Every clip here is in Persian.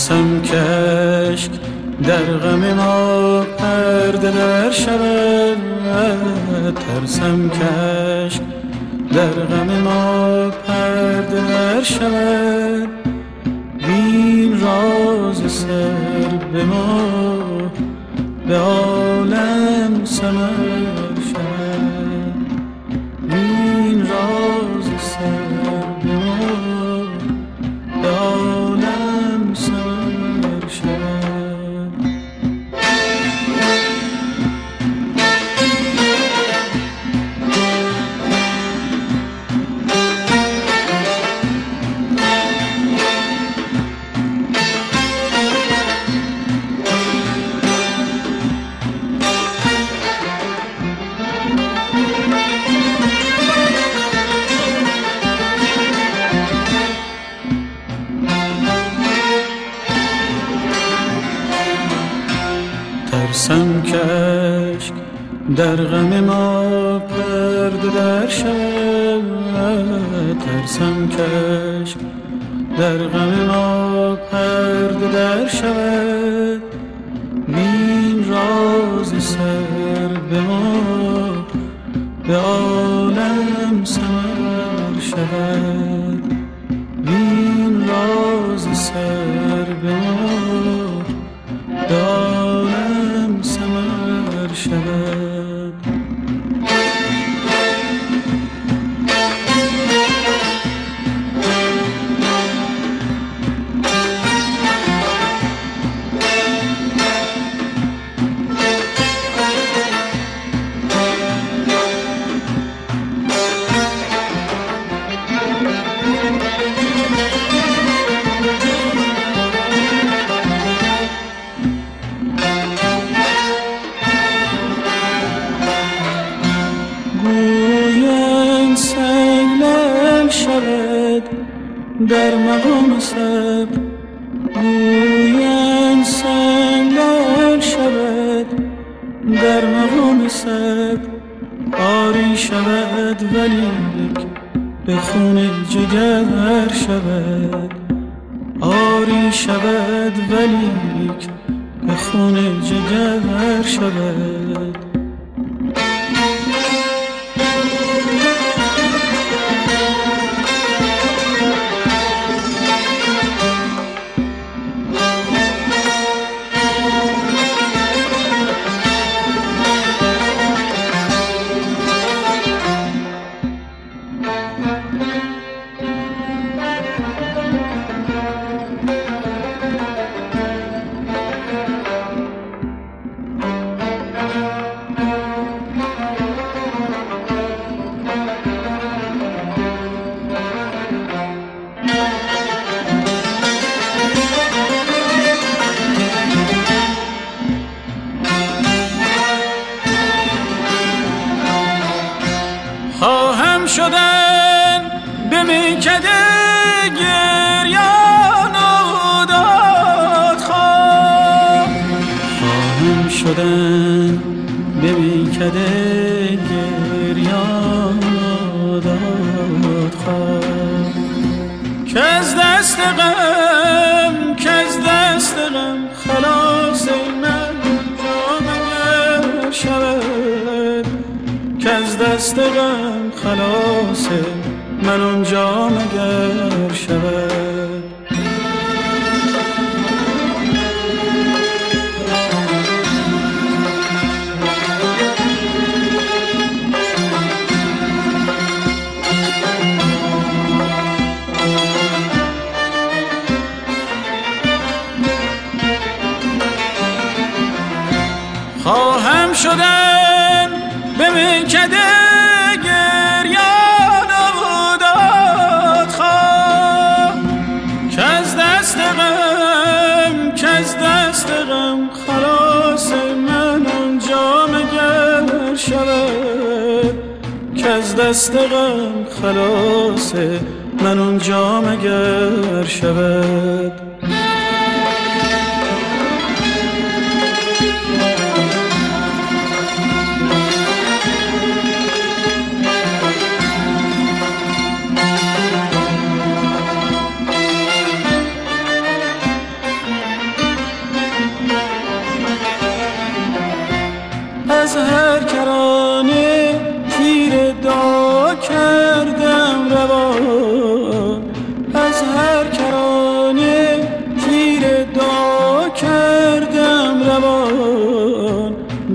ترسم کشک در غم ما پرده در شود ترسم کشک در غم ما پرده در شود بین راز سر به ما به عالم سمر در غم ما پرده در شود ترسم کشک در غم ما پرده در شود بین راز سر به ما به مقام سب گویند سنگلل شود در مقام سب آری شود ولیک به خون جگر شود. آری شود ولیک به خون جگر شود. شدن. به میکده گریان و دادخواه که از دست غم که از دست غم خلاص من جامعه شود. که از دست غم خلاص من اونجا مگر شود. دست غم خلاص من اونجا مگر شود؟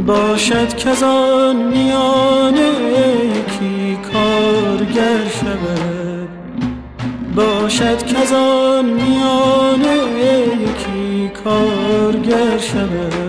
باشد از آن میانه یکی کارگر شود. باشد که از آن میانه یکی کارگر شود.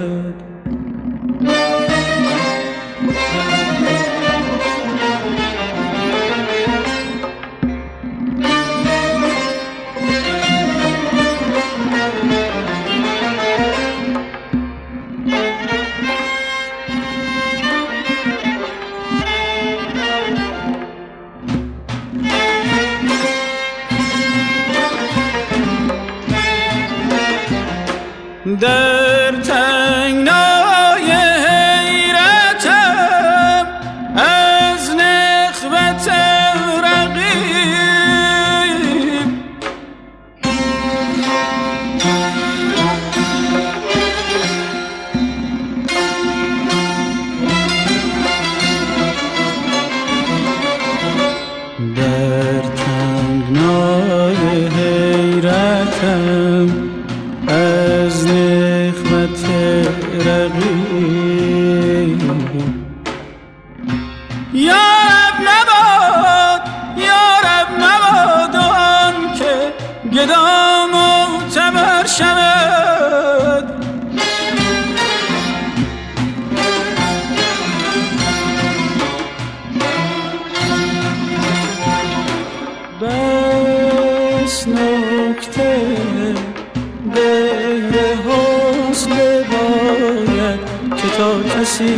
در یارب نباد یارب نباد آن که گدا معتبر شود. بس نکته غیر حسن باید که تا کسی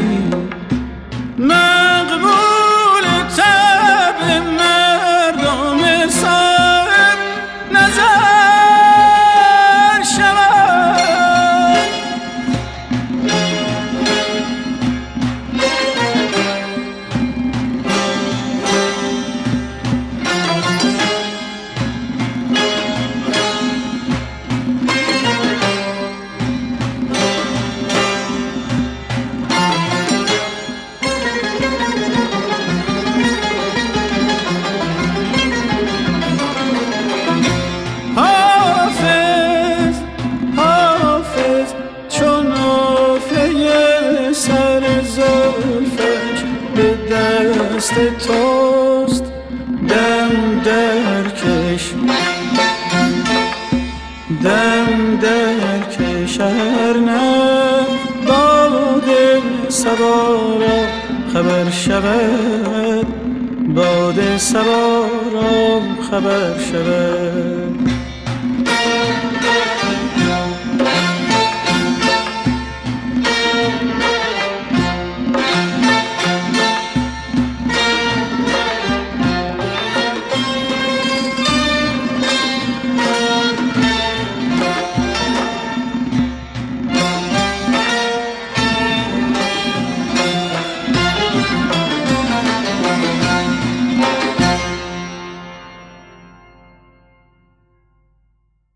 مقبول توست دم درکش دم درکش ار نه باد سبا را خبر شود. باد سبا را خبر شود.